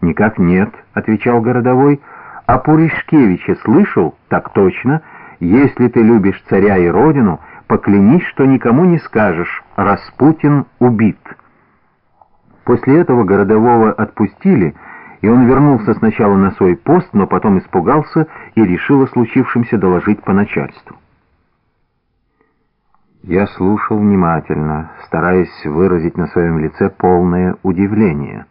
«Никак нет», — отвечал городовой. «А Пуришкевича слышал? Так точно. Если ты любишь царя и родину, поклянись, что никому не скажешь. Распутин убит». После этого городового отпустили, и он вернулся сначала на свой пост, но потом испугался и решил о случившемся доложить по начальству. Я слушал внимательно, стараясь выразить на своем лице полное удивление.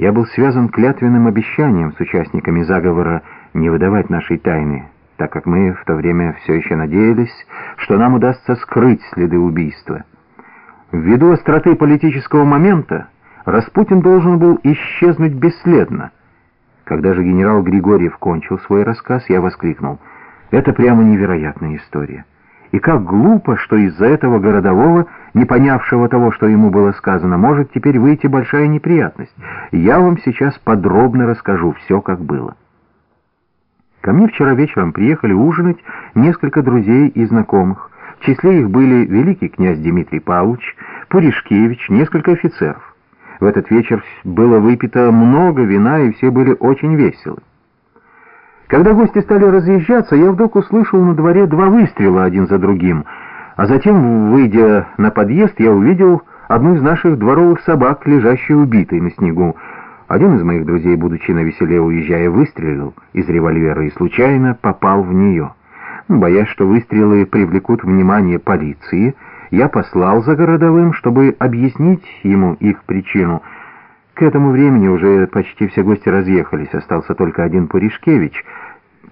Я был связан клятвенным обещанием с участниками заговора не выдавать нашей тайны, так как мы в то время все еще надеялись, что нам удастся скрыть следы убийства. Ввиду остроты политического момента Распутин должен был исчезнуть бесследно. Когда же генерал Григорьев кончил свой рассказ, я воскликнул. «Это прямо невероятная история». И как глупо, что из-за этого городового, не понявшего того, что ему было сказано, может теперь выйти большая неприятность. Я вам сейчас подробно расскажу все, как было. Ко мне вчера вечером приехали ужинать несколько друзей и знакомых. В числе их были великий князь Дмитрий Павлович, Пуришкевич, несколько офицеров. В этот вечер было выпито много вина, и все были очень веселы. Когда гости стали разъезжаться, я вдруг услышал на дворе два выстрела один за другим, а затем, выйдя на подъезд, я увидел одну из наших дворовых собак, лежащую убитой на снегу. Один из моих друзей, будучи на веселе уезжая, выстрелил из револьвера и случайно попал в нее. Боясь, что выстрелы привлекут внимание полиции, я послал за городовым, чтобы объяснить ему их причину — к этому времени уже почти все гости разъехались, остался только один Пуришкевич.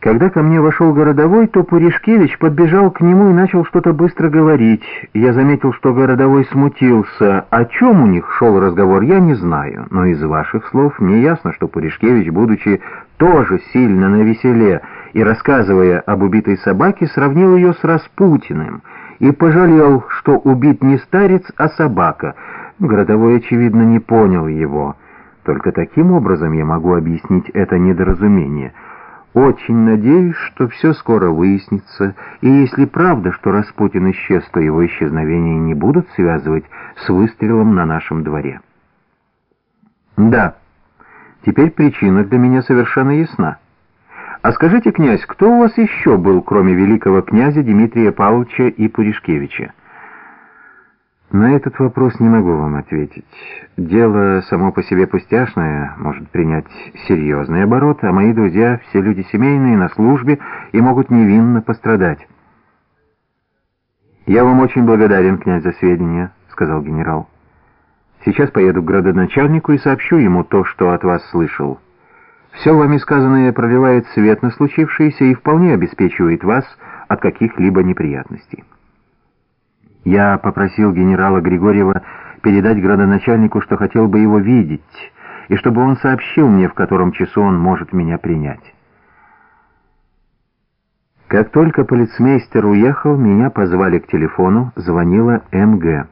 Когда ко мне вошел городовой, то Пуришкевич подбежал к нему и начал что-то быстро говорить. Я заметил, что городовой смутился. О чем у них шел разговор, я не знаю, но из ваших слов мне ясно, что Пуришкевич, будучи тоже сильно навеселе и рассказывая об убитой собаке, сравнил ее с Распутиным и пожалел, что убит не старец, а собака — Городовой, очевидно, не понял его. Только таким образом я могу объяснить это недоразумение. Очень надеюсь, что все скоро выяснится, и если правда, что Распутин исчез, то его исчезновение не будут связывать с выстрелом на нашем дворе. Да, теперь причина для меня совершенно ясна. А скажите, князь, кто у вас еще был, кроме великого князя Дмитрия Павловича и Пуришкевича? На этот вопрос не могу вам ответить. Дело само по себе пустяшное, может принять серьезный оборот, а мои друзья все люди семейные, на службе и могут невинно пострадать. «Я вам очень благодарен, князь, за сведения», — сказал генерал. «Сейчас поеду к градоначальнику и сообщу ему то, что от вас слышал. Все вами сказанное проливает свет на случившееся и вполне обеспечивает вас от каких-либо неприятностей». Я попросил генерала Григорьева передать градоначальнику, что хотел бы его видеть, и чтобы он сообщил мне, в котором часу он может меня принять. Как только полицмейстер уехал, меня позвали к телефону, звонила МГ.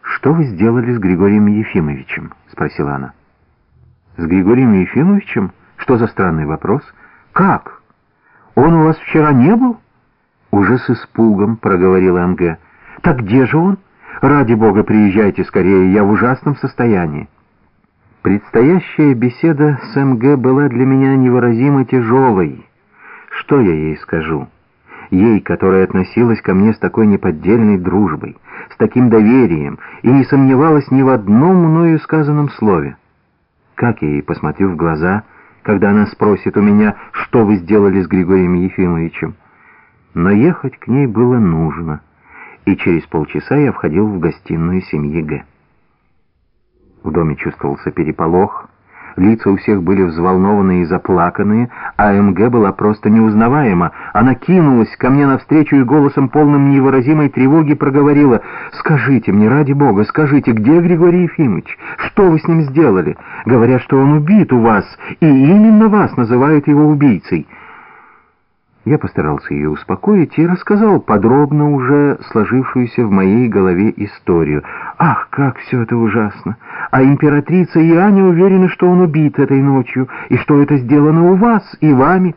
«Что вы сделали с Григорием Ефимовичем?» — спросила она. «С Григорием Ефимовичем? Что за странный вопрос? Как? Он у вас вчера не был?» Уже с испугом проговорила МГ. «Так где же он? Ради бога, приезжайте скорее, я в ужасном состоянии». Предстоящая беседа с МГ была для меня невыразимо тяжелой. Что я ей скажу? Ей, которая относилась ко мне с такой неподдельной дружбой, с таким доверием и не сомневалась ни в одном мною сказанном слове. Как я ей посмотрю в глаза, когда она спросит у меня, что вы сделали с Григорием Ефимовичем? Но ехать к ней было нужно и через полчаса я входил в гостиную семьи Г. В доме чувствовался переполох, лица у всех были взволнованные и заплаканные, а МГ была просто неузнаваема. Она кинулась ко мне навстречу и голосом полным невыразимой тревоги проговорила «Скажите мне, ради бога, скажите, где Григорий Ефимович? Что вы с ним сделали? Говорят, что он убит у вас, и именно вас называют его убийцей». Я постарался ее успокоить и рассказал подробно уже сложившуюся в моей голове историю. Ах, как все это ужасно! А императрица и Аня уверены, что он убит этой ночью, и что это сделано у вас и вами.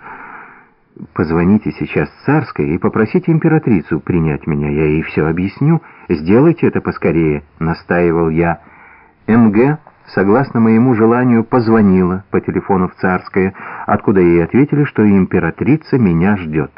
Позвоните сейчас царской и попросите императрицу принять меня, я ей все объясню. Сделайте это поскорее, настаивал я. МГ согласно моему желанию, позвонила по телефону в Царское, откуда ей ответили, что императрица меня ждет.